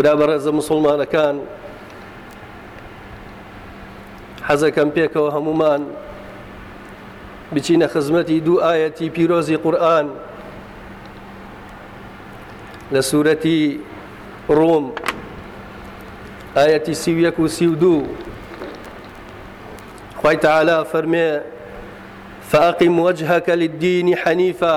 برابەرەزە مسلمانەکان حەزەکەم پێکەوە هەمومان بچینە خزمەتی دوو ئاەتی پیرۆزی قورآن لە سوورەتی ڕۆم ئاەتی سیویەک و سی و دوو خی تەعالا فەرمێ فەقیم وەجهەکە للدینی حەنیفە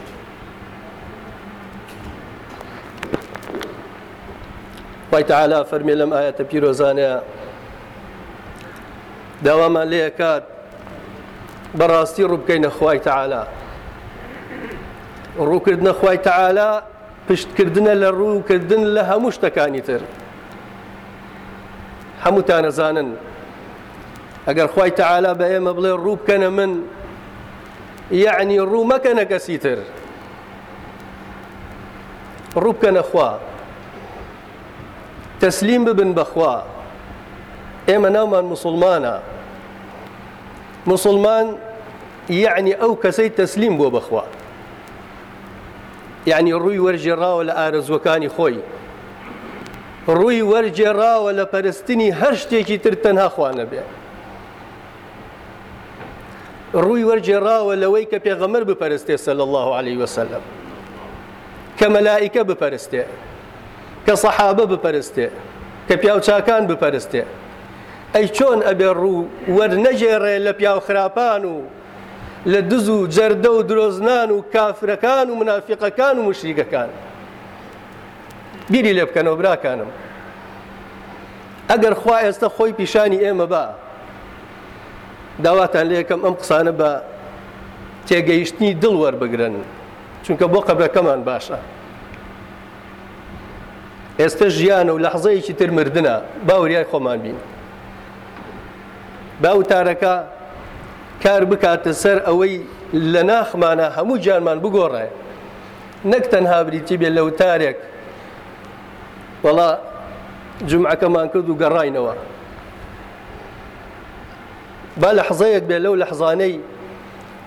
وایتەعالا فەرمی لەم ئاەتە پیرۆزانەیە داوامان لێ کات بەڕاستی ڕووبکەینە خوای تەعالا ڕووکردنە خوای تەعالا پشتکردنە لە ڕووکردن لە هەموو شتەکانی تر هەمووتانەزانن ئەگەر خوای تەعالا بە ئێمە بڵێ ڕووبکەنە من یعنی ڕوو مەکەنە کەسی تر ڕووبکەنە خوا تەسلیم ببن بەخوا ئێمە ناومان مسلمانە مسلمان یعنی ئەو کەسەی تەسلیم بۆ بەخوا یعنی ڕووی وەرجێڕاوە لە ئارزوەکانی خۆی ڕووی وەرجێڕاوە لە پەرستنی هەر شتێکی تر تەنها خوانە بێ ڕووی وەرجێڕاوە لەوەی کە پێغەمەر بپەرستێ سەل الله عليه وسلم کە مەلائکە بپەرستێ کە سەحابە بپەرستێ کە پیاوچاکان بپەرستێ ئەی چۆن ئەبێ ڕوو وەرنەژێڕێ لە پیاو خراپان و لە دز و جەردە و درۆزنان و کافرەکان و منافقەکان و مشریکەکان بیری لێ بکەنەوە براکانم ئەگەر خوا ئێستا خۆی پیشانی ئێمە بە داواتان لێ یەکەم ئەم قسانە بە تێگەیشتنی دڵ وەربگرن چونکە بۆ قەبرەکەمان باشە ئێستا ژیانە و لە حەزەیەکی تر مردە باوریای خۆمان بین باوتارەکە کار بکاتە سەر ئەوەی لە ناخمانە هەموو جانمان بگۆڕێ نەک تەنها بریتی بێ لە وتارێک وڵا جمعەکەمان کرد و گەڕاینەوە با لە حەزەیەک بێ لەو لە حزانەی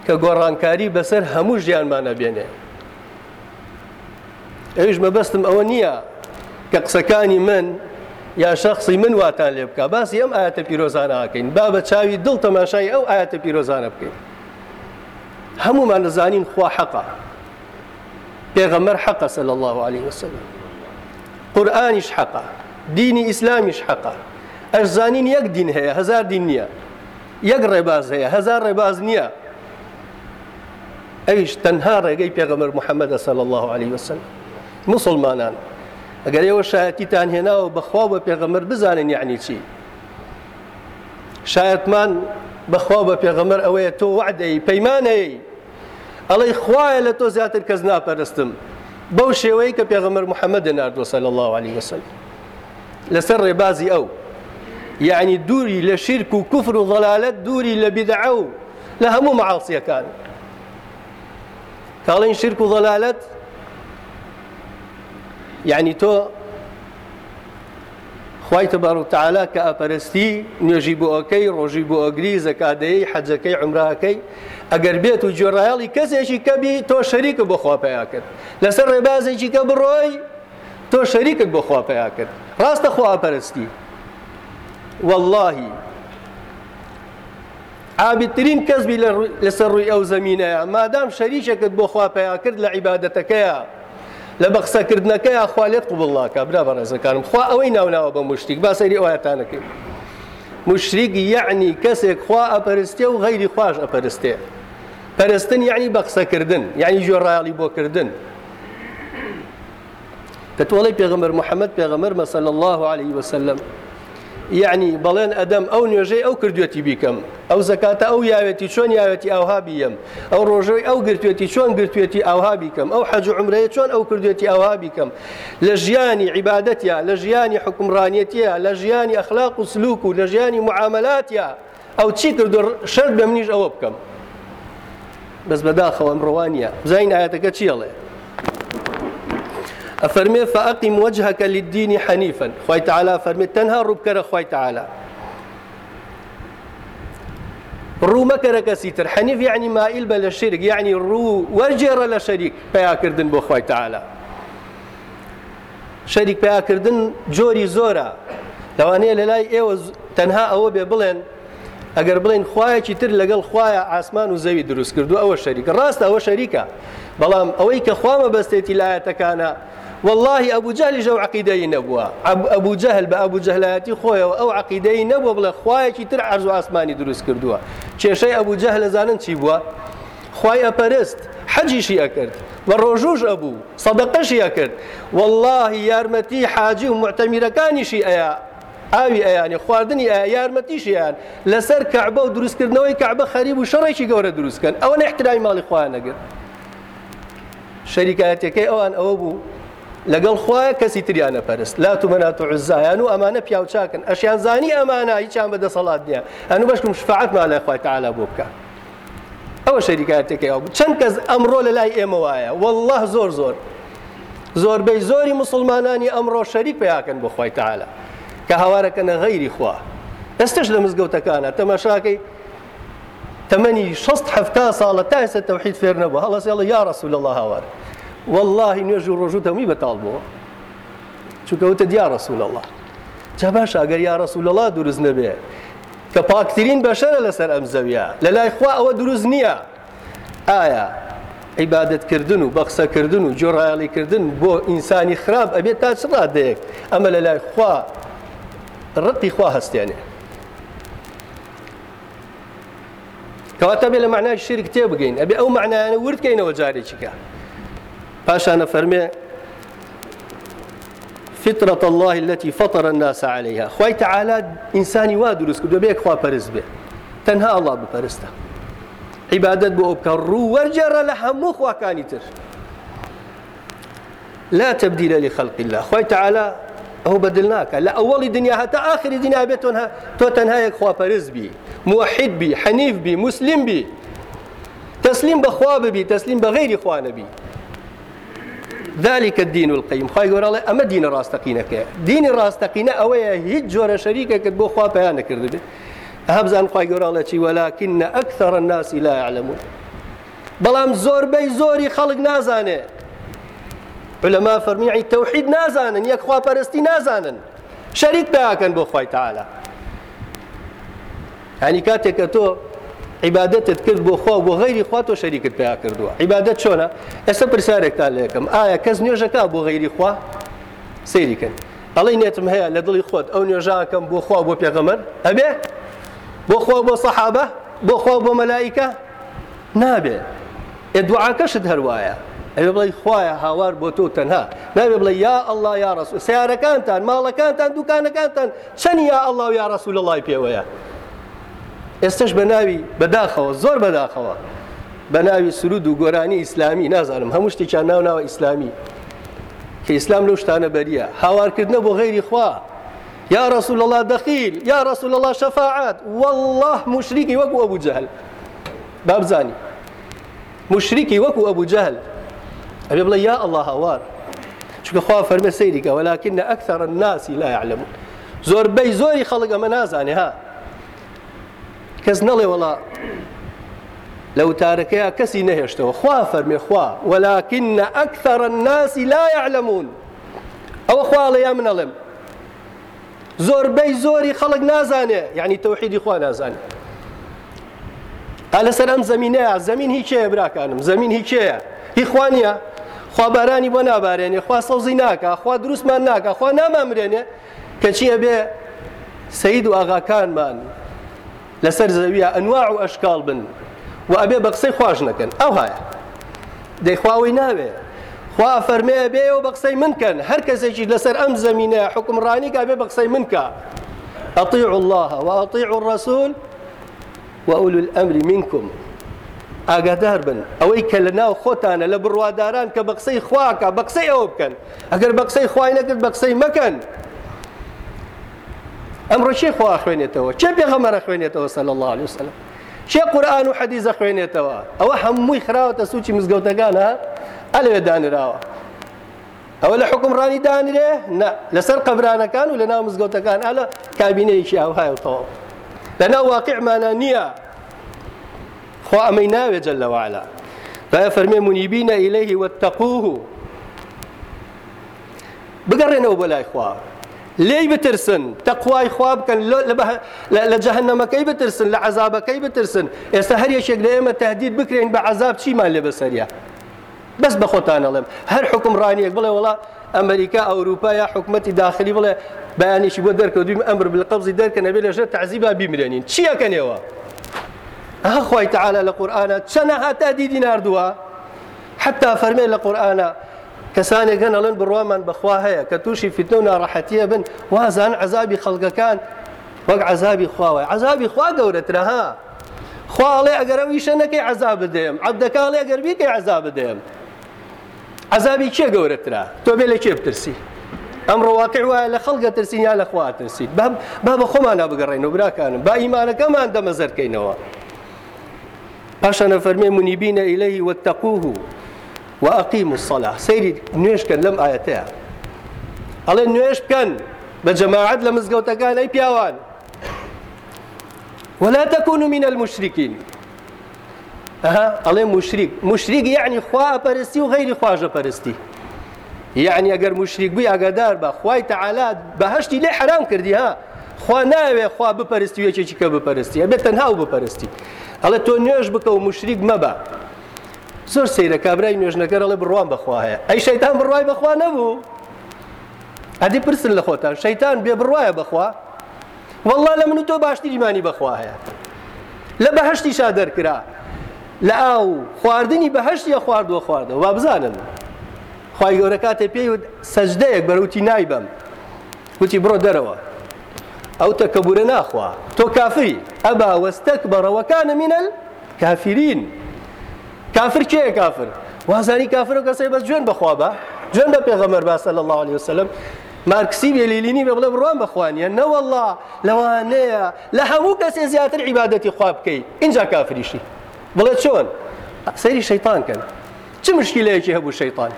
کە گۆڕانکاری بەسەر هەموو ژیانمانە بێنێ ئەویش مەبەستم ئەوە نییە کە قسەکانی من یا شخصی من واتان لێ بکە باسی ئەم ئاەتە پیرۆزانەکەین با بە چاوی دڵ تەماشای ئەو ئاەتە پیرۆزانە بکەین هەمومان نزانین خوا حەقا پێغەمەر حەقە سەل الله عليه وسلم قورآانیش حەقا دینی ئیسلامیش حەقا ئەش زانین یەک دین هەیە هزار دین نییە یەک ڕێباز هەیە هزار ڕێباز نییە ئەویش تەنها ڕێگەی پێغەمەر محەممەدە سەل الله عليه وسلم مسلمانان ئەگەر ئێوە شایەتیتان هێناوە بەخوا بە پێغەمەر بزانین یعنی چی شایەتمان بەخوا بە پێغەمەر ئەوەیە تۆ وعدەی پەیمانەی ئەڵی خوایە لە تۆ زیاتر کەس ناپەرستم بەو شێوەی کە پێغەمەر محەممەد نردوە سەل الله عليه وسلم لەسەر ڕێبازی ئەو یعنی دووری لە شیرک و کوفر و ضەلالەت دووری لە بدعە و لە هەموو مەعاڵسیەکان کاڵین شرک و ضەلالەت یعنی تۆ خی تەبارڕتەعالا کە ئاپەرستی نوێژی بۆەکەی ڕۆژی بۆ ئەگری زەکادەی حەجەکەی عمراکەی ئەگەر بێت و جۆڕایڵی کەسێکی کەبی تۆ شەریکە بۆ خواپیا کرد لەسەر ڕێبازێکی کە بڕۆی تۆ شەریکت بۆ خواپیا کرد ڕاستە خواپەرستی واللهی عابترین کەسبی لەسەر ڕووی ئەو زمینەیە مادام شەریشەکەت بۆ خواپیا کرد لە عیباەتەکەیە لە بە قسەکردنەکە یاخوالێت قوبڵناکە برا بەڕێزەکانم خوا ئەوەی ناوناوە بە مشتێک باسەری ئەوەتانەکەی مشریک یعنی کەسێک خوا ئەپەرستێ و غەیری خوش ئەپەرستێ پەرستن یعنی بە قسەکردن یعنی ژۆڕایڵی بۆکردن کە تۆڵی پێغمەر محەممەد پێغەمەر مەسەل الله عليه وسلم یعنی بەڵێن ئەدەم ئەو نوێژەی ئەو کردوێتی بیکەم ئەو زکاتە ئەو یاوێتی چۆن یاوێتی ئاوها بیەم ئەو ڕۆژەی ئەو گرتوێتی چۆن گرتوێتی ئاوها بیکەم ئەو حەج عمرەیە چۆن ئەو کردوێتی ئاوها بیکەم لە ژیانی عیباەتە لە ژیانی حکمڕانیەتە لە ژیانی ئەخلاق و سلوک و لە ژیانی معاملاتە ئەو چی کردو شەر بە منیش ئەوە بکەم بەس بەداخەوەم ڕوانە بزین ئاەتەکە چیڵێ ئەفەرمێ فەعقیم وەجهەکە لدینی حەنیفەن خی تعالا فەرمێت تەنها ڕووبکەرە خی تعالا ڕوو مەکەرە کەسی تر حەنیف یعنی مائیل بە لە شرک یعنی ڕوو وەرجێرە لە شەریک پیاکردن بۆ خی تعالا شەریک پیاکردن جۆری زۆرە لەوانەیە لە لای ئێوە تەنها ئەوە بێ بڵێن ئەگەر بڵێن خوایەکی تر لەگەڵ خویە ئاسمان و زەوی دروست کردو ئەوە شەریکە ڕاستە ئەوە شەریکە بەڵام ئەوەی کە خوامە بەستێتی لایەتەکانە والله أبو جهل جو عقيدي نبوة أبو جهل بأبو جهلاتي خويا أو عقيدي نبوة بلا خوايا كي تر عرض آسماني دروس كردوها شيء أبو جهل زانن شي بوا خوای ئەپەرست حەجیشی ئەکرد بە ڕۆژوش ئەبوو سەدەقەشی ئەکرد واللهی یارمەتی حاجی و معتەمیرەکانیشی ئەیا ئاوی ئەیانی خواردنی ئایا یارمەتیشیان لەسەر کەعبە و دروستکردنەوەی کەعبە خەریب و شەڕێکی گەورە دروستکەن ئەوە نەحترای ماڵی خوانەگرن شەریکاتەکەی ئەوان ئەوە بوو لەگەڵ خخوایە کەسی تریانە پەرست لا تو مەنات و عزایان و ئەمانە پیاو چاکن ئەشیان زانی ئەمانە هیچیان بەدە سەڵات نیە ئەنو بەشکم شفاعت ما لای خخوای تعالا بۆ بکە ئەوە شەریکاتێکەوە چەند کەس ئەمڕۆ لە لای ئێمە وایە والله زۆر زۆر زۆربەی زۆری مسلمانانی ئەمڕۆ شەریک پیاکەن بۆ خخوای تعالا کە هاوارەکەنە غەیری خوا ئێستش لە مزگەوتەکانە تەمەشاکەی تەمەنی 16 هەفتا ساڵە تا ئێستا تەوحید فێر نەبوو هەڵەس یاڵە یا ڕسوول الله هاوارە واللهی نوێژ و ڕۆژوو دەمی بەتاڵ بووە چونکەوتە دیارە سوولەڵە جا باش ئەگەر یارە سوولەڵا دروست نەبێ کە پاکترین بەشەرە لەسەر ئەم زەویە لە لای خوا ئەوە دروست نییە ئایا عیبادتکردن و بەخسەکردن و جۆڕایالیکردن بۆ ئینسانی خراپ ئەبێت تا چ ڕادەیەک ئەمە لە لای خوا ڕقی خوا هەستێنێ کەواتە بێ لە معنای شرک تێ بگەین ئەبێ ئەو معنایانە وردکەینەوە جارێکیکە پاشانە فەرمێ فترة الله التي فطر الناس عليها خوي تعالى إنساني وادرس كدو بيك خوا پرست به تنها الله بپرسته عبادت بو أبكر رو ورجر لحمو خوا كاني تر لا تبديل لخلق الله خوي تعالى هو بدلناك لا أول دنيا حتى آخر دنيا بيتونها تو تنها يك خوا پرست بي موحد بي حنيف بي مسلم بي تسليم بخوا بي تسليم بغير خوا نبي ذلك الدين القيم خی گۆراڵێ ئەمە دینە ڕاستەقینەکە دینی ڕاستەقینە ئەوەیە هیچ جۆرە شەریکەکەت بۆ خوا پەیان نەکردبێت هەبزان خی گۆراڵە چی وەلاکن ئەکثرە ناسی لا يعلمون بەڵام زۆربەی زۆری خەڵک نازانێ لەما فەرمیعی تەوحید نازانن یەک خواپەرستی نازانن شەریک پێیاکەن بۆ خی تعاالە هەنی کاتێک کە تۆ عیباەتت کرد بۆ خوا بۆ غیری خوا تۆ شەریکت پێیا کردووە عیباەت چۆنە ئێستا پرسیارێکتان لەکەم ئایا کەس نوێژەکە بۆ غیری خوا سەیریکن ئەڵی نێتم هەیە لە دڵی خۆت ئەو نوێژاکەم بۆ خوا بۆ پێغەمەر هەبێ بۆ خوا بۆ سەحابە بۆ خوا بۆ مەلایکە نابێ ئێ دوعاکەشت هەروایە ئەوێ بڵی خوایە هاوار بۆ تۆ تەنها نابێ بڵێ یا ئەله یا ڕسو سیارەکانتان ماڵەکانتان دوکانەکانتان چەند یا ئەله یا ڕسوول لەڵای پێوەیە ئێستش بە ناوی بەداخەوە زۆر بەداخەوە بە ناوی سرود و گۆرانی ئیسلامی نازانم هەموو شتێکیان ناو ناوە ئیسلامی کە ئیسلام لەو شتانە بەریە هاوارکردنە بۆ غێری خوا یا رسول الله دخیل یا رسول الله شفاعات والله مشریکی وەکو ئەبوو جەهل بابزانی مشریکی وەکو ئەبوو جەهل ئەبێ بڵێ یا الله هاوار چونکە خوا فەرمە سەیریکە وەلاکنە ئەکثر الناسی لا يعلمون زۆربەی زۆری خەڵک ئەمە نازانێ ها کەس نەڵێ وڵا لە وتارەکەیە کەسی نەهێشتەوە خوا فەرمێ خوا وەلاکن نە ئەکتەرە ناسی لا یعلممون ئەوە خواڵە یا منەڵێم زۆربەی زۆری خەڵک نازانێ یعنی تەوحیدی خوا نازانێ لەسەر ئەم زمینەیە زمین هیچەیە براکانم زمین هیچەیە هی خوانیە خوابارانی بۆ نابارێنێ خوا سەوزی ناکە خوا دروستمان ناکە خوا نامامرێنێ کەچیە بێ سەید و ئاغاکانمان لەسەر زەویە ئەنواع و ئەشکال بن و ئەبێ بە قسەی خوۆش نەکەن ئەو هاە دەیخواوی ناوێ خوا فەرمەیە بێ و بە قسەی منکەن هەر کەسێکی لەسەر ئەم زمینە حکمڕانیکە بێ بە قسەی منکە ئەطیع الله وأطيع الرسول وأولو الأمر منكم ئاگادار بن ئەوەی کە لە ناو خۆتانە لە بڕواداران کە بە قسەی خواکە بە قسەی ئەوە بکەن ئەگەر بە قسەی خوای نەکرد بە قسەی مەکەن ئەمڕۆ شێ خوا خوێنێتەوە چێ پێغەمەرە خوێنێتەوە سەل الله عليه وسلم شێ قورآن و حەدیزە خوێنێتەوە ئەوە هەمووی خراوەتە سوچی مزگەوتەکانە ئەلەوێ دانراوە ئەوە لە حکمڕانی دانرێ لەسەر قبرانەکان و لە ناو مزگەوتەکان ئالە کابینەیەکی ئاوهایەوەەوە لە ناو واقعمانە نییە خوا ئەمەی ناوێ جل لەوالا بە فەرمێ منیبینە ئیلەهی وەتەقوه بگەڕێنەوە بەلای خواوە لێی بترسن تەخوای خواب بکەن لە جەهنەمەکەی بترسن لە عذابەکەی بترسن ئێستا هەر یەکێک لە ئێمە تهدید بکرێن بە عذاب چیمان لێ بەسەریە بەس بە خۆتان ئەڵێم هەر حکمڕانیەک بڵێ وڵا ئەمریکا ئەوروپا یا حکوومەتتی داخلی بڵێ بەیانیشی بۆ دەرکەوتیم ئەمر بل قەبزی دەرکەن نەبێ لەژێ تعزیبا بیمرێنین چیەکەنەوە ئەخوای تعاالە لە قورآانە چەنەها تا دیدی نردووە حتا فەرمێ لە قورآانە کەسانێک گەن ئەڵن بڕوامان بەخوا هەیە کە تووشی فتنە و ناڕەحەتیە بن وازان عذابی خەڵگەکان وەک عذابی خواوە عذابی خوا گەورەترەها خواڵێ ئەگەرە ویشە نەکەی عذاب بدەم عەبدەکڵێ گەربیکەی عذاب بدەم عذابی کێ گەورەترا تۆ بێ لە کێ بترسی ئەم ڕواقع وایە لە خەڵگە ترسین یا لە خوا ترسید با بە خۆمان بگەڕێن و براکانم با ئیمانەکەمان دەمەزەرکەینەوە پاشانە فەرمێ منیبینە ئیلەی وەتەقوه و ئەقیم و سەلا سەیری نوێشکەن لەم ئاەتەیە ئەڵێ نوێش بکەن بە جەماعەت لە مزگەوتەکان ئەی پیاوان ولا تكونوا من المشركين ئەها ئەڵێ مشریک مشریک یعنی خوا پەرستی و غیری خواژە پەرستی یعنی ئەگەر مشریک بووی ئاگادار بە خوای تەعالات بەهشتی لێ حرام کردی ها خوا ناوێ خوا بپەرستی وەکێکی کە بپەرستی ئەبێت تەنها و بپەرستی ئەڵێ تۆ نوێش بکە و مشریک مەبە زۆر سەیرە کابرای نوێژنەکە ڕڵێ بڕوان بخواهەیە ئەی شەیتان بڕوای بەخوا نەبوو ئەدی پرسن لە خۆتان شەیتان بێ بڕواە بخوا وەڵا لە من و تۆ باشتر ایمانی بەخواهەیە لە بەهشتی شا دەرکرا لە ئاو خواردنی بەهشتیە خواردوە خواردەوە وا بزانن خی گەورە کاتێ پێیوت سەجدەیەک بەرەوتی نایبم وتی بڕۆ دەرەوە ئەو تەکەبورە ناخوا تۆ کافری ئەبا وەستەک بەڕەوەکانە منە کافرین. کافر کێ کافر وازانی کافر و کەسەی بەس جوێن بەخوا بە جوێن بە پێغەمەر باسە لە الله عليه وسلم مارکسی بێلیلینی بێ بڵێ بڕوان بخوانیە نەوەله لەوانەیە لە هەموو کەسێ زیاتر عیباەتی خوا بکەیت اینجا کافریشی بڵێ چۆن سەری شەیتان کەن چ مشکیلەیەکی هەبوو شەیتان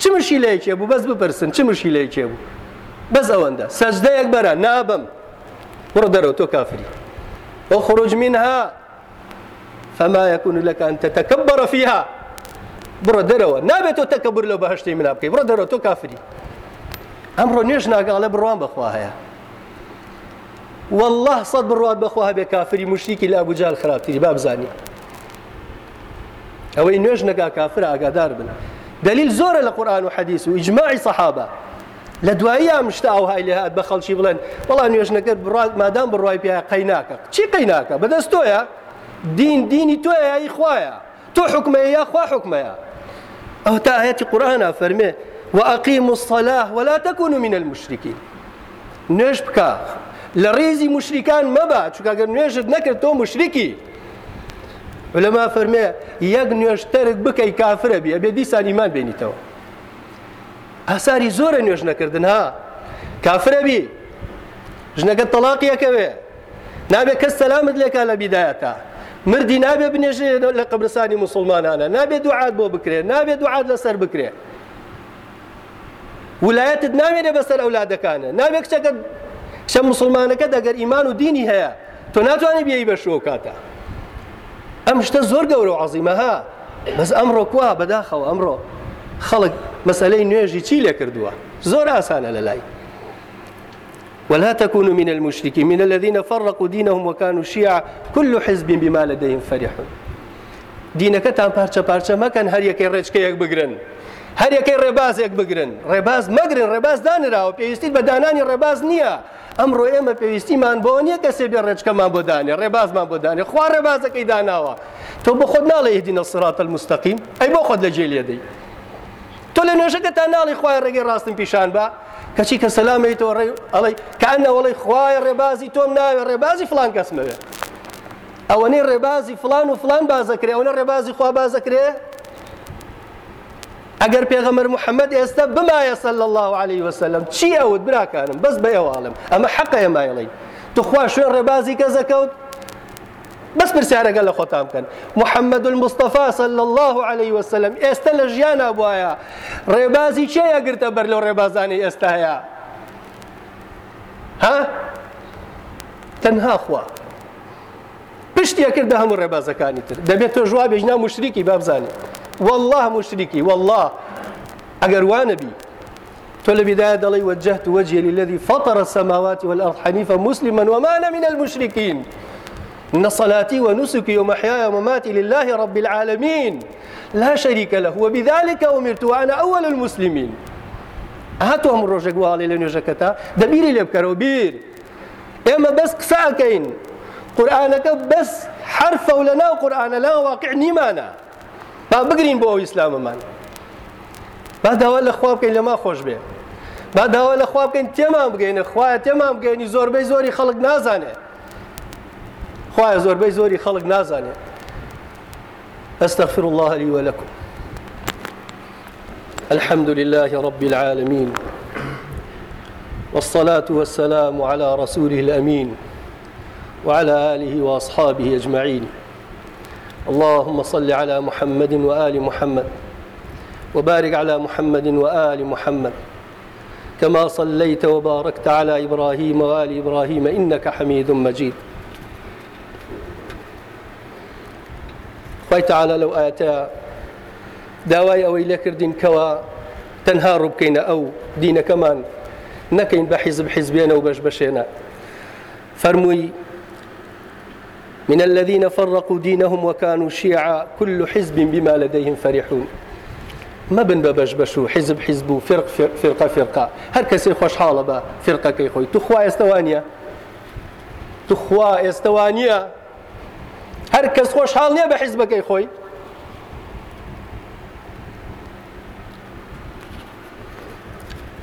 چ مشیلەیەکی بوو بەس بپرسن چ مشیلەیەکی بوو بەس ئەوەندە سەجدەیەک بەرە نابم بڕ دەرەوە تۆ کافری ئەو خروج منها فما يكون لك أن تتكبر فيها بڕە دەرەوە نابێت تۆ تەکەبور لە بەهشتی منا بکەی بڕە دەرەوە تۆ کافری ئەمڕۆ نوێژ ناگەڵە بڕوان بەخوا هەیە والله سەد بڕوات بەخوا بێ کافری مشتیکی لە ئەبوجال خراپتیری با بزانی ئەوەی نوێژ نەگا کافر ئاگادار بن دلیل زۆرە لە قورآن و حەدیث و ئیجماعی سەحابە لە دوایی ئەمشتا ئەو های لە هاات بە خەڵکی بڵێن وەڵام نوێژ نەکرد مادام بڕوای پیا قەیناکە چی قەیناکە بەدەست تۆیە دین دینی تۆە ی خویە تۆ حکمەیە یا خوا حکمەیە ئەو تا ئاەتی قورآنا فەرمێ وأقيموا الصلاة ولا تكونوا من المشركين نوێژ بکە لە ڕێزی مشریکان مەبە چکگەر نوێژت نەکرد تۆ مشرکی لەما فەرمێ یەک نوێژتەرک بکەی کافرە بی ئەبێ دیسان ایمان بینیتەوە ئاساری زۆرە نوێژ نەکردن ها کافرە بی ژنەکە تەلاقیەکەوێ نابێت کەس سەلامت لێکا لە بیدایەتە مردی نابێ بنێژێ لە قبرستانی مسلمانانە نابێت دوعاات بۆ بکرێ نابێت دوعاات لەسەر بکرێ وایەتت نامێنێ بەسەر ئەولادەکانە نابێت کچەکە شە مسلمانەکە دەگەر ئیمان و دینی هەیە تۆ ناتوانانی بیایی بە شۆ کاتە ئەم شتە زۆر گەورە و عزیمەها بەس ئەمڕۆ کوا بەداخەوە ئەمڕۆ خەڵک مەسلەی نوێژی چی لێ کردووە زۆر ئاسانە لە لای ولا تكونوا من المشركين من الذين فرقوا دينهم وكانوا شيعا كل حزب بما لديهم فرحون دینەکەتان پارچە پارچە مەکەن هەر یەکەی ڕێچکەیەک بگرن هەر یەکەی ڕێبازێک بگرن ڕێباز مەگرن ڕێباز دانراوە پێویستیت بە دانانی ڕێباز نییە ئەمڕۆ ئێمە پێویستیمان بۆ نییە کەسێ بێ ڕێچکەمان بۆ دانێ ڕێبازمان بۆ دانێ خوا ڕێبازەکەی داناوە تۆ بە خۆت ناڵێ هدینە سراتە مستەقیم ئەی بۆ خۆت لە جێ لێدەی تۆ لە نوێژەکەتان ناڵی خوای ڕێگەی ڕاستن پیشان بە کەچی کە سەلامێتەوە ڕێ ئەڵی کانە وڵی خوای ڕێبازی تۆم ناوێ ڕێبازی فلان کەسمەوێ ئەوەنەی ڕێبازی فلان و فلان بازەکرێ ئەوە ڕێبازی خوا بازەکرێ ئەگەر پێغەمەر محەممەد ئێستا بمایە سەل الله عليه وسلم چی ئەوت براکانم بەس بە ئێواڵم ئەمە حەقە ئێمایڵین توخوا شوێن ڕێبازی کەزەکەوت بەس پرسیارەکە لە خۆتان بکەن محەممەد المستەفا سل الله عليه وسلم ئێستا لە ژیانە بواە ڕێبازی چێە گرتە بەر لەو ڕێبازانی ئێستا هەیە ها تەنها خوا پشتیە کردە هەموو ڕێبازەکانی تر دەبێت تۆ ژوا بێژنا مشتریکی بابزانانی والله مشتریکی والله ئەگەر وانەبی تۆ لە بداية دەڵی وجهت وجهي للذي فطر السماوات والأرض حنيفا مسلما وما أنا من المشركين إن صلاتي ونسكي ومحياي ومماتي لله رب العالمين لا شريك له وبذلك أمرت وأنا أول المسلمين هاتو هم ڕۆژێک وواڵی لە نوێژەکەتا دەبیری لێ بکەرەوە بیر ئێمە بەس قساکەین قورآانەکە بەس حرفە و لە ناو قورآانە لا واقع نیمانە با بگرین بۆ ئەو ئیسلامەمان با داوا لە خوا بکەین لەما خۆش بێ با داوا لە خوا بکەین تێمان بگەینە خوایە تێمان بگەینی زۆربەی زۆری خەڵک نازانێت خخوایە زۆربەی زۆری خەڵک نازانێت أستغفر الله لي ولكم الحمد لله رب العالمين والصلاة والسلام على رسوله الأمين وعلى آله وأصحابه أجمعين اللهم صل على محمد وآل محمد وبارك على محمد وآل محمد كما صليت وباركت على إبراهيم وآل إبراهيم إنك حميد مجيد خی تعاالە لەو ئاەتە داوای ئەوەی لەکردین کەوە تەنها ڕووبکەینە ئەو دینەکەمان نەکەین بە حیزب حیزبێنە و بەش بەشێنە فەرمووی من الذين فرقوا دينهم وكانوا شيعا كل حزب بما لديهم فرحون ما بن ببش بشو حزب حزب فرق فرقة فرقة هر كسي خوش حالة با فرقة كي خوي تخوا استوانيا تخوا استوانيا هەر کەس خۆشحاڵ نییە بە حیزبەکەی خۆی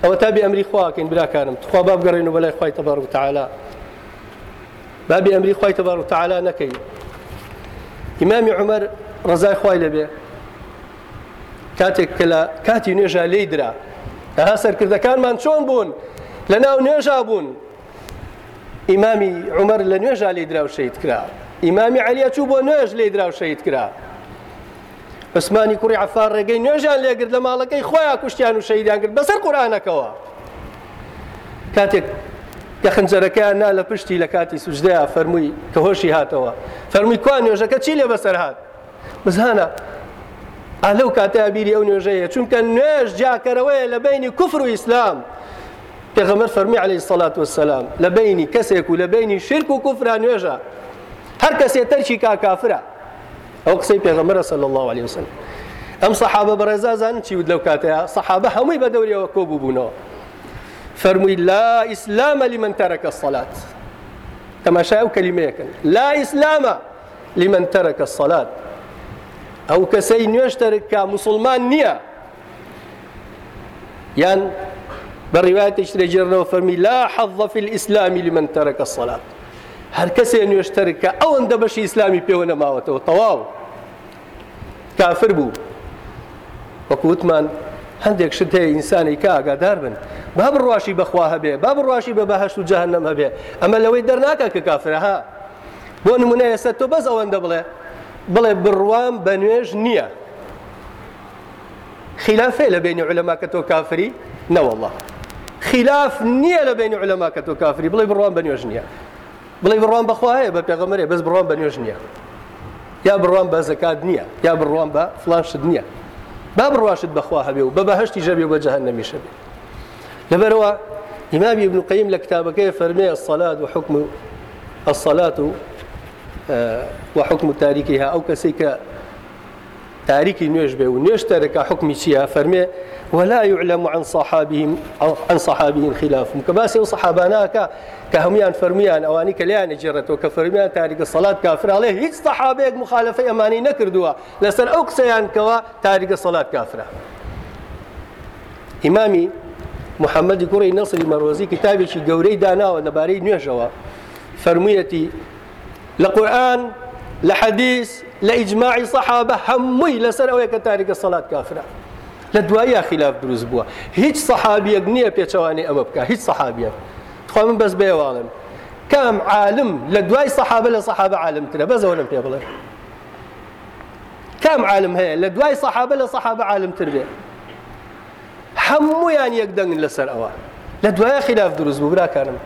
ئەوە تابی ئەمری خواکەین براکانم تخوا با بگەڕین و بەلای خی تەبار و تعالا بابی ئەمری خی تەبار و تعالا نەکەین ئیمامی عمەر ڕزای خی لەبێ کاتێک کە لە کاتی نوێژە لی درا ئەها سەرکردەکانمان چۆن بوون لە ناو نوێژا بوون ئیمامی عمەر لە نوێژە لی درا و شەید کرا ئیمامی عەلیە چوو بۆ نوێژ لێ دراو شەید کرا عسمانی کوڕی عفار ڕێگەی نوێژیان لێگرت لە ماڵەکەی خۆیان کوشتیان و شەیدیان کرد بەسەر قورآانەکەەوە کاتێک کە خنجەرەکەیان نا لە پشتی لە کاتی سوژدەیە فەرمووی کە هۆشی هاتەوە فەرمووی کوان نوێژەکە چی لێ بەسەر هاات بزانە ئالەو کاتەیە بیری ئەو نوێژەیە چونکە نوێژ جاکەرەوەیە لە بینی کوفر و ئیسلام پێغەمەر فەرمی عليه سەڵات وسلام لە بینی کەسێک و لە بینی شرک و کوفران نوێژە هەر کەسێ تەرچی کا کافرە ئەو قسەی پێغەمەرە سەل الله عليه وسلم ئەم سەحابە بەڕێزازان چی ود لەو کاتەیە سەحابە هەمووی بە دەوریەوە کۆبوو بوونەوە فەرمووی لا ئیسلامە لمن تەرەکە سەڵات تەماشای ئەو کەلیمەیەکەن لا ئیسلامە لمن تەرەکە سەڵات ئەو کەسەی نوێشتەرکە مسلمان نییە یان بە ڕیواتێک ترێجێرنەوە فەرمی لا حەظە في الإسلام لمن تەرەکە سەڵات هەر کەسێ نوێشتەر کە ئەوەندە بەشی ئیسلامی پێوە نەماوەتەوە تەواو کافر بوو وەکووتمان هەندێک شت هەیە ئینسانی کە ئاگادار بن با بڕواشی بەخوا هەبێ با بڕواشی بە بەهشت و جەهنم هەبێ ئەمە لەوەی دەرناکە کە کافرەها بۆ نمونە ئێستا تۆ بەس ئەوەندە بڵێ بڵێ بڕوام بە نوێژ نییە خلافێ لە بینی علەما کە تۆ کافری نەوەڵە خلاف نییە لە بینی علەما کە تۆ کافری بڵێ بڕوام بە نوێژ نییە بڵێ بڕوان بەخواهەیە بە پێغەمەرێ بەس بڕوان بە نوێژ نییە یا بڕوان بە زەکات نییە یا بڕوان بە فلانشت نییە با بڕواشت بەخوا هەبێ و بە بەهشتی ژەبێ بە جەهن نەمیشە بێ لەبەرەوە ئیمامی ابن قیم لە کتابەکەی فەرمێ سەلات و حکم و الصلاة وحكم تاريكها أو كسيك تاريكي نوێژ بێ و نوێش تەرەکە حکمی چیە فەرمێ ولا يعلم عن صحابهم عن صحابهم خلافهم كباس صحاباناك كهميان فرميان اواني كليان جرت وكفرميان تارك الصلاه كافر عليه هيك صحابيك مخالفه اماني نكردوا لسن اوكسيان كوا تارك الصلاه كافره امامي محمد كوري نصري مروزي كتابي شي گوري دانا ونباري نيجوا فرميتي لقران لحديث لاجماع صحابه همي لسن اويك تارك الصلاه كافره لە دوایی خلاف دروست بووە هیچ سەحابیەک نییە پێچەوانی ئەمە بکە هیچ سەحابیە خوا من بەس بێواڵم کام عالم لە دوای سەحابە لە سەحابە عالمترە بەزەوەم پێ بڵێ کام عالم هەیە لە دوای سەحابە لە سەحابە عالمتر بێ هەمویان یەک دەنگن لەسەر ئەوە لە دوایە خلاف دروست بوو براکانم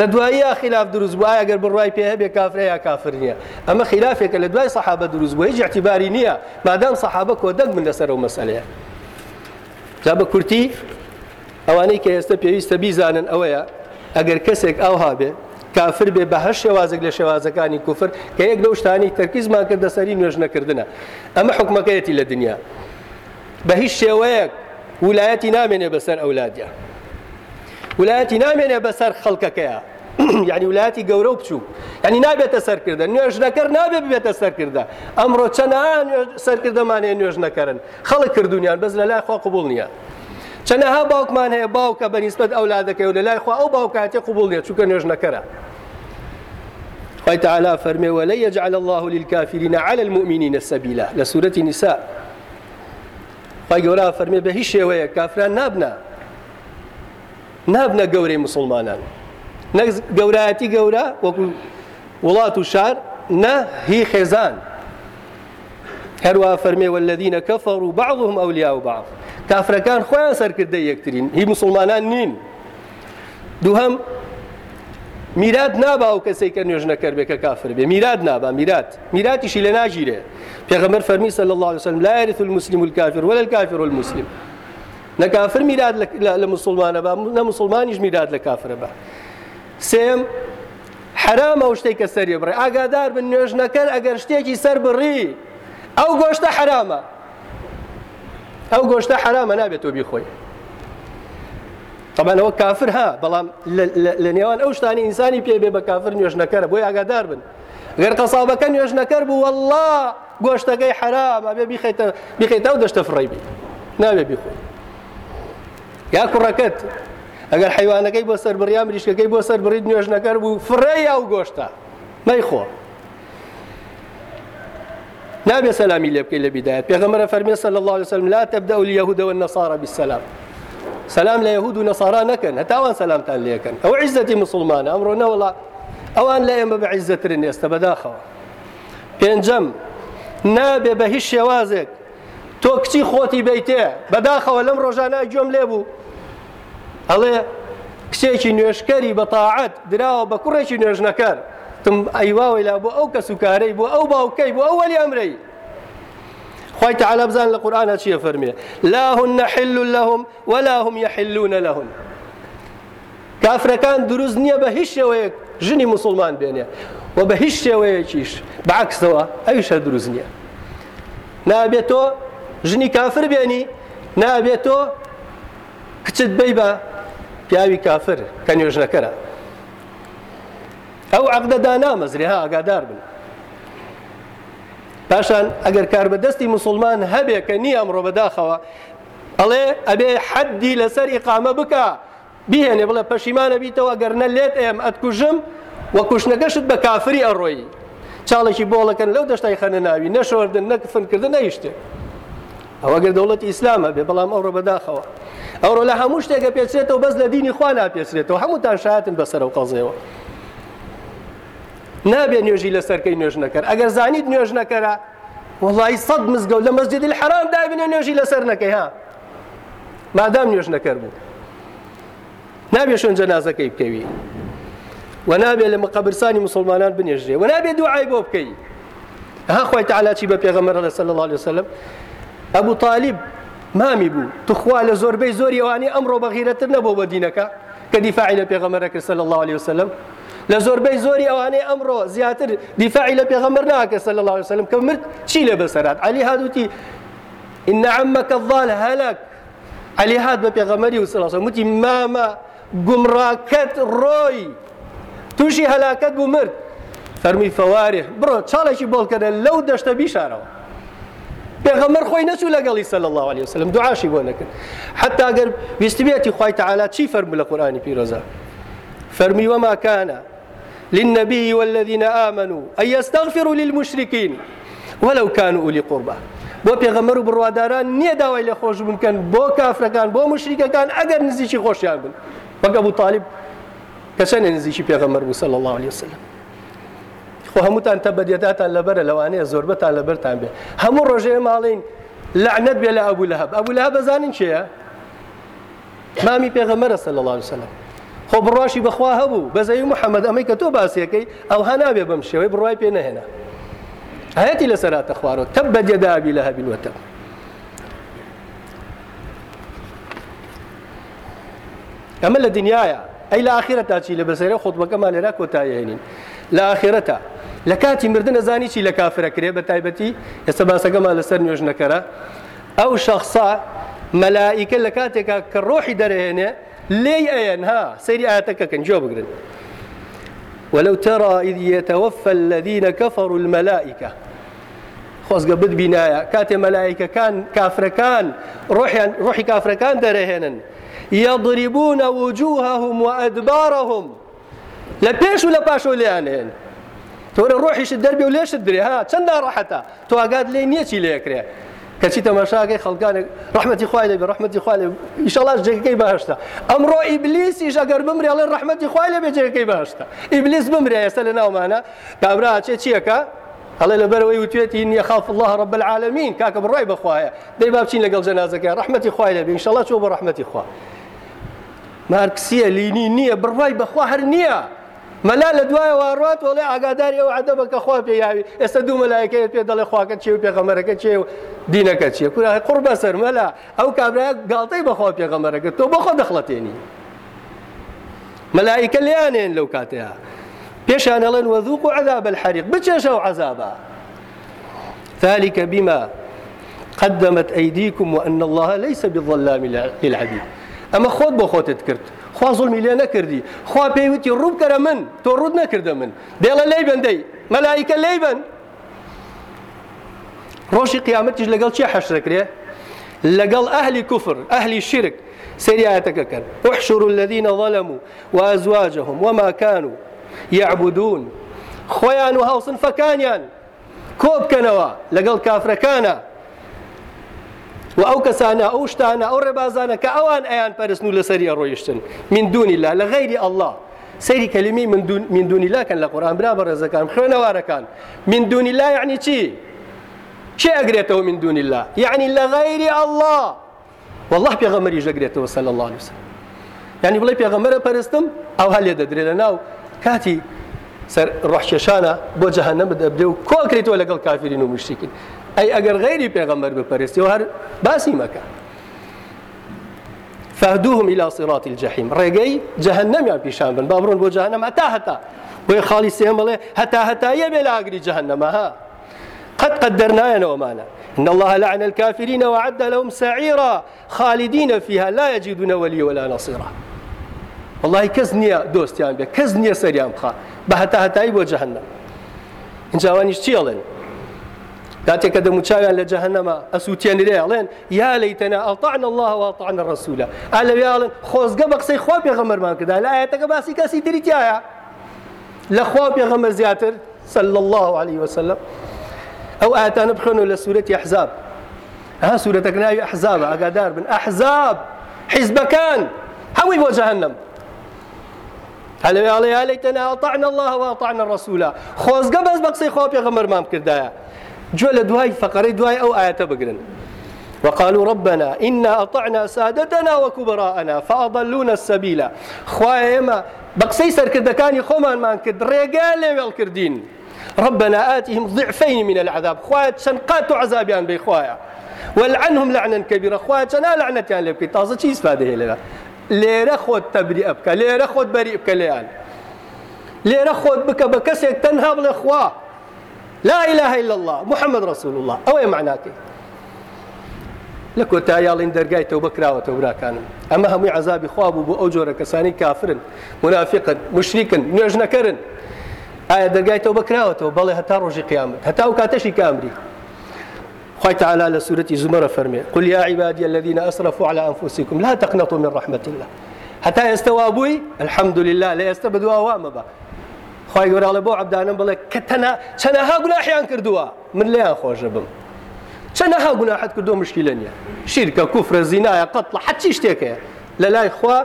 لە دوایی خلاف دروست بوو ئاگەر بڕای پێ هەبێ کافرە یا کافر نییە ئەمە خلافێکە لە دوای سەحابە دروست بوو هیچ احتیباری نییە مادام سەحابە کۆدەنگ من لەسەر ئەو مەسلەیە تا بە کورتی ئەوانەی کە هێستا پێویستە بیزانن ئەوەیە ئەگەر کەسێک ئەو هابێ کافر بێ بە هەر شێوازێک لە شێوازەکانی کوفر کە یەک لەو شتانی تەرکیزمان کرد دەسەری نوێژنەکردنە ئەمە حکومەکەیەتی لە دنیا بە هیچ شێوەیەک ویلایەتی نامێنێ بەسەر ئەولادیا ویلایەتی نامێنێ بەسەر خەڵکەکەیە یعنی ولاتی گەورە و بچوو ینی نابێتە سەرکردە نوێژنەکە نابێت بێتە سەرکردە ئەمڕۆ چەندان سەرکردەمانەیە نوێژنەکەرن خەڵک کردوونیان بەس لە لای خوا قوبول نییە چەنەها باوکمان هەیە باوکە بەنیسبەت ئەولادەکەی و لە لای خوا ئەو باوکاتی قوبول نیە چووکە نوێژنەکەرە تعالى فرمي ولا يجعل الله للكافرين على المؤمنين السبيلا لسورة نساء فقورا فرمي بهش شوية كافران نابنا نابنا قوري مسلمانان نەک گەورایەتی گەورە وەکو وڵات و شار نە هی خێزان هەروە فەرمێ والذینە کەفەڕ و بعضهم ئەولیا و بعض کافرەکان خۆیان سەرکردە یەکترین هی مسلمانان نین دووهم میرات نابا و کەسێک کە نوێژنەکەر بێ کە کافر بێ میرات نابا میرات میراتیشی لە ناگیرێ پێغەمبەر فەرمی صلی الله عليه وسلم لا يرث المسلم الكافر ولا الكافر المسلم نە کافر میرات لە مسلمانە بە نە مسلمانیش میرات لە کافرە بە سێم حرام ئەو شتێک کە سەری بڕێ ئاگادار بن نوێژنەکەن ئەگەر شتێکی سەر بڕی ئەو گۆشتە حرامە ئەو گۆشتە حرامە نابێت تۆ بیخۆی طبعا ئەوە کافر ها بەڵام لە نێوان ئەو شتانی ئینسانی پێ بێ بە کافر نوێژنەکەرە بۆی ئاگادار بن گەر قەسابەکە نوێژنەکەر بوو وله گۆشتەکەی حرامە بێ بیخیتە و دەشتە فڕێبی نابێ بیخۆی یا کوڕەکەت ئەگەر حیوانەکەی بۆ سەر بڕیا مریشکەکەی بۆ سەر بڕید نوێژنەکەر بوو فڕێیا و گۆشتە نەیخۆ نابێ سەلامی لێ بکەی لە بیدایەت پێغەمەرە فەرمیێ سەل الله عليه وسلم لا تبدأ اليهود والنصارى بالسلام سلام لە یهود و نەسارا نەکەن هەتاوان سەلامتان لێکەن ئەو عیزەتی مسلمانە ئەمڕۆ نەوەڵا ئەوان لە ئێمە بە عیزەترن ئێستا بەداخەوە پێنجەم نابێ بە هیچ شێوازێک تۆ کچی خۆتی بیتێ بەداخەوە لەم ڕۆژانە گوێم لێ بوو ئەڵێ کسێکی نوێشکەری بەتاعەت دراوە بە کوڕێکی نوێژنەکەر تم ئەیواوی لا بۆ ئەو کە سوکارەی بۆ ئەو باوکەی بۆ ئەوەلی ئەمرەی خوای تعالی بزان لە قورآن چیە فەرمیێ لا هن حل لهم ولا هم يحلون لهم کافرەکان دروست نییە بە هیچ شێوەیەک ژنی مسلمان بێنێ و بە هیچ شێوەیەکیش بەعکسەوە ئەویشە دروست نییە نابێت تۆ ژنی کافر بێنی نابێت تۆ کچت بی بە پیاوی کافر کە نوێژنەکەرە ئەو عقدەدا نامەزرێها ئاگادار بن پاشان ئەگەر کار بە دەستی مسلمان هەبێ کە نی ئەمڕۆ بەداخەوە ئەڵێ ئەبێ حەدی لەسەر ئیقامە بکە بهێنێ بڵێ پەشیمانە بیتەوە گەرنە لێت ئێم ئەتکوژم وە کوشنەکەشت بە کافری ئەڕۆیی چاڵێکی بۆڵەکەن لەو دەشتای خەنە ناوی نەشۆردن نەکفنکردن نەیشتێ ئەوە گەر دەوڵەتی ئیسلامە بێ بەڵام ئەو ڕە بەداخەوە ئەوڕۆ لە هەموو شتێکە پێچێتەوە بەس لە دینی خوا ناپێسرێتەوە هەمووتان شاتن بەسەر و قەزەوە نابێ نوێژی لەسەرکەی نوێژ نەکەر ئەگەر زانیت نوێژ نەکەرە وڵی سەد مزگە لە مەزجد حرام دابنە نوێژی لەسەر نەکەی ها مادام نوێژ نەکەر بوو نابێ شوێن جەنازەکەی بکەوی و نابێ لە مقبرسانی مسلمانان بنێژێ و نابێ دوعای بۆ بکەی ها خۆی تعالا چی بە پێغەمەرە لە سەل الله عليه وسلم ئەبوو تاالب مامی بوو توخوا لە زۆربەی زۆری ئەوانی ئەمڕۆ بەغیرەتر نەبوو بە دینەکە کە دیفاعی لە پێغەمەرە کرسە لە الله عليه وسلم لە زۆربەی زۆری ئەوانەیە ئەمڕۆ زیاتر دیفاعی لە پێغەمەر ناکە سە لە الله وسلم کە مرد چی لە بەسەرات علی هادوتی إن عمك الضال هلك علی هات بە پێغەمەری و سلاس وتی مامە گومڕاکەت ڕۆی تووشی هەلاکەت بوو مرد فەرمی فەوارێ بڕۆ چاڵێکی بۆڵکەدە لەو دەشتە بیشارەوە پێغەمەر خۆی نەچوو لەگەڵی سەل الله عليه وسلم دوعاشی بۆ نەکرد حتا ئەگەر ویستبێتی خی تعالا چی فەرمو لە قورآانی پیرۆزە فەرمی وەما کانە للنبي والذين آمنوا أن يستغفروا للمشركين ولو كانوا أولي قربى بۆ پێغەمەر و بڕواداران نییە داوای لە خۆش بنکەن بۆ کافرەکان بۆ مشریکەکان ئەگەر نزیکی خۆشیان بن وەگە بوو تاالب کەچەنە نزیکی پێغەمەر بوو سەل الله عليه وسلم و هەمووتان تەبەدیێتاتان لەبەرە لەوانەیە زۆربەتان لەبەرتان بێ هەموو ڕۆژەیە ماڵین لعنەت بێ لە ئەبوو لەهب ئەبوو لە بەزانین چیە؟ مامی پێغەمەرە سە لە سەلم خۆ بڕاشی بەخوا هەبوو بەزەی محەممەد ئەمەی کە تۆ باسیەکەی ئەو هەنابێ بەم شێوەی بڕای پێ نەهێنا هەتی لە سەراتە خوارەوە تەب بەدیێدابی لە هەبیلوەتە. ئەمە لە دنیاە ئەی لە آخرە تاچی لە بەسەرە خۆتبەکەمان لێرا کۆتایهێنین لە ئاخرەتە لە کاتی مردن ئەزانی چی لە کافرەکرێ بە تایبەتی ئێستا باسەکەمان لەسەر نوێژنەکەرە ئەو شخصا مەلائیکە لە کاتێکا کە ڕۆحی دەرهێنێ لێ ئەەن ها سەیری ئاەتەکەکەن جۆ بگرن ولو ترى إذ يتوفى الذين كفروا الملائكة خۆزگە بدبینایە کاتێ مەلایکەکان کافرەکان ڕۆحی کافرەکان دەرەهێنن یاضریبوونە وجوههم وأدبارهم لە پێش و لە پاشۆ لێیانێن تۆرە ڕۆحیشت دەربێ و لێشت درێ ها چەنددا ڕەحەتە تۆ ئاگات لێ نییە چی لێکرێ کەچی تەماشاگەی خەڵکانێک ڕحمەتی خوای لێ بێ ڕحمەتی خوای لێ ئیشەڵاش جێگەکەی بەهشتا ئەمڕۆ ئیبلیسیش ئەگەر بمرێ ئەڵێ ڕحمەتی خوای لێ بێ جێگەکەی بەهشتا ئیبلیس بمرێ ئێستا لە ناومانە کابرا چێ چیەکە هەڵێ لەبەرەوەی وتێتی نیە خاف الله رب العالمین کاکە بڕای بخواە دەی بابچین لەگەڵ جەنازەکە ڕحمەتی خوای لێ بێ ئیشەڵا چۆ بە ڕحمەتی خوا مارکسیە لینی نییە بڕوای بەخوا هەر نییە مەلا لە دوایەوە ڕات وڵێ ئاگاداری ئەو عدەبە کە خوا پێیاوی ئێستا دوو مەلایەکەیت پێ دەڵێ خواکە چێ و پێغەمەرەکە چێ و دینەکە چیە کورا قڕ بەسەر مەلا ئەو کابراە گاڵتەی بەخوا پێغەمەرەکە تۆ بەخۆ دەخڵەتێنی مەلایکە لیانێن لەو کاتەیە پێشان ئەڵێن وەذوق و عذاب الحريق بچێشە و عذابە ذلك بما قدمت أيديكم وأن الله ليس بظلام للعبيد ئەمە خۆت بۆ خۆتت کرد خوا زڵمی لێ نەکردی خوا پێیوتی ڕووکەرە من تۆ ڕوود نەکردە من دێڵە لی بەندەی مەلایکە لی بن ڕۆژی قیامەتیش لەگەڵ چی حەشرەکرێ لەگەڵ ئەهلی کوفر ئەهلی شرک سریعەتەکەکەن وحشر الذين ظلموا وازواجهم وما كانوا يعبدون خۆیان و هاوسنفەکانیان کۆبکەنەوە لەگەڵ کافرەکانە و ئەو کەسانە ئەو شتانە ئەو ڕێبازانە کە ئەوان ئەیان پەرستن و لەسەری ڕۆیشتن من دونی لا لە غەیری ئەله سەیری کەلیمی من دونی لاکەن لە قڕان برا بە ڕێزەکان خوێنەوارەکان من دونی لا یعنی چی؟ چی ئەگرێتەوە من دونی لا یعنی لە غەیری ئەله والله پێغەمەریش ئەگرێتەوە سەل الله نووسن ینی بڵێ پێغەمەرە پەرستم ئەو هەلێ دەدرێت لە ناو کاتی سەر ڕحکێشانە بۆ جەهانە بدەبێ و کۆکرێتەوە لەگەڵ کافرین و مشتیکن ئەی ئەگەر غیری پێغەمبەر بپەرستیەوە هەر باسی مەکە فەهدوهم إلى صراط الجحیم ڕێگەی جەهەنەمیان پیشان بن با بڕۆن بۆ جەهەنەم هەتا هەتا بۆی خاڵی سێم بڵێ هەتا هەتایە بێ لە ئاگری جەهەنەمەها قد قدرناينەوەمانە إن الله لعن الكافرين وعد لهم سعيرا خالدين فيها لا يجدون ولي ولا نصيرا والله کەس نییە دۆستیان بێ کەس نییە سەریان بخە بە هەتا هەتایی بۆ جەهنم اینجاوانیش چیڵێن کاتێککە دەموچاویان لە جەهنەما ئەسووتێنرێ ئەڵێن یا لەیتەنە ئەڵتان الله واتان ڕسوولە ئالەویاڵن خۆزگە بە قسەی خوا پێغەمەرمان کردا لە ئاەتەکە باسی کەسی دریتایە لە خوا پێغەمەر زیاتر سل الله عليه وسلم ئەو ئاتانە بخێنەوە لە سوورەتی ئەحزاب ها سوورەتەکە ناوی ئەحزابە ئاگادار بن ئەحزاب حیزبەکان هەمووی بۆ جەهنم هەلەوێ ئاڵێ یا لەیتەنە ئەڵتان الله واتان ڕسوولە خۆزگە بەس بە قسەی خوا پێغەمەرمان کردایە جوە لە دوای فقرەی دوای ئەو ئاەتە بگرن وقالوا ربنا إنا أطعنا سادتنا وكبراءنا فأضلونا السبيل خوايا إما بقسي سركردكاني خومان مان كد رجال والكردين ربنا آتهم ضعفين من العذاب خوات شنقات عذابيان بخوايا والعنهم لعنا كبيرة خوات شنا لعنتيان لبكي تازة شي استفاده لنا لێرە خۆت تەبری ئەبکە لێرە خۆت بەری بکە لێیان لێرە خۆت بکە بە کەسێک تەنها بڵێ خوا لا إله إلا الله محمد رسول الله أو معناکەی لە کۆتایاڵین دەرگای تەوبە کراوەتە براکانم ئەمە هەمووی عذابی خوا بوو بۆ ئەو جۆرە کەسانی کافرن منافقن مشریکن نوێژنەکەرن ئایا دەرگای تەوبە کراوەتەوە بەڵێ هەتا ڕۆژی قیامەت هەتا و کاتەشی کامری خوي تعالى لسورة زمر فرمي قل يا عبادي الذين أسرفوا على أنفسكم لا تقنطوا من رحمة الله حتى يستوابوا الحمد لله لا يستبدوا أوام با خی گەوراڵێ بۆ عبدانم بڵێ کە تەنە چەنەها گوناحیان کردووە من لیان خۆشە بم چەنەها گوناحت کردو مشکیلە نیە شیرکە کوفرە زینایە قەتڵ حەچی شتێکەیە لە لای خوا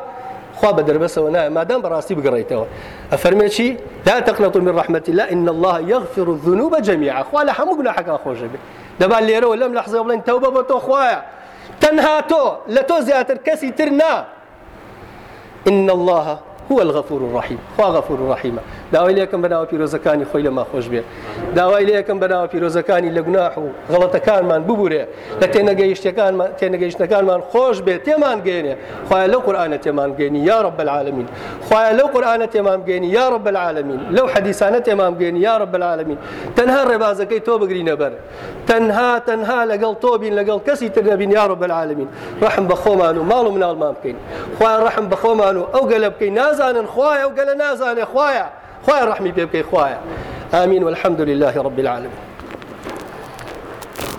خوا بە دەربەسەوە نایە مادام بەڕاستی بگەڕیتەوە ئەفەرمێکی لا تەقلەت من رحمەتی لا إن الله يغفر الذنوب جميعا خوا لە هەموو گوناحەکان خۆشە بێ دەبان لێرەوە لەم لەحزە بڵێن تەوبە بە تۆ خوایە تەنها تۆ لە تۆ زیاتر کەسی تر نا إن الله هو الغفور الرحيم خوا غفور الرحيمة داوای لەکەم بەناوە پیرۆزەکانی خۆی لە ماخۆش بێ داوای لەکەم بەناوە پیرۆزەکانی لە گوناح و غڵەتەکانمان ببوورێ لە تێنەگەیشتەکان تێنەگەیشتەکانمان خۆش بێ تێمان گەێنێ خخوایە لەو قورآانە تێمان گەێنی یارە بەعاالمین خخوایە لەو قورآانە تێمان گەێنی یارە بەعاالمین لەو حەدیسانە تێمان گەێنی یارە بەعاالمین تەنها ڕێبازەکەی تۆ بگرینە بەر تەنها تەنها لەگەڵ تۆبین لەگەڵ کەسی ترەبین یارە بەعاالمین ڕحم بە خۆمان و ماڵ و مناڵمان بکەین خخوایان ڕحم بە خۆمان و ئەو گەلە بکەین نازانن خخوایە و گەلە نازانێ خخوایە خۆیان ڕحمی پێ بکەی خوایە ئامین والحمد لله رب العالمين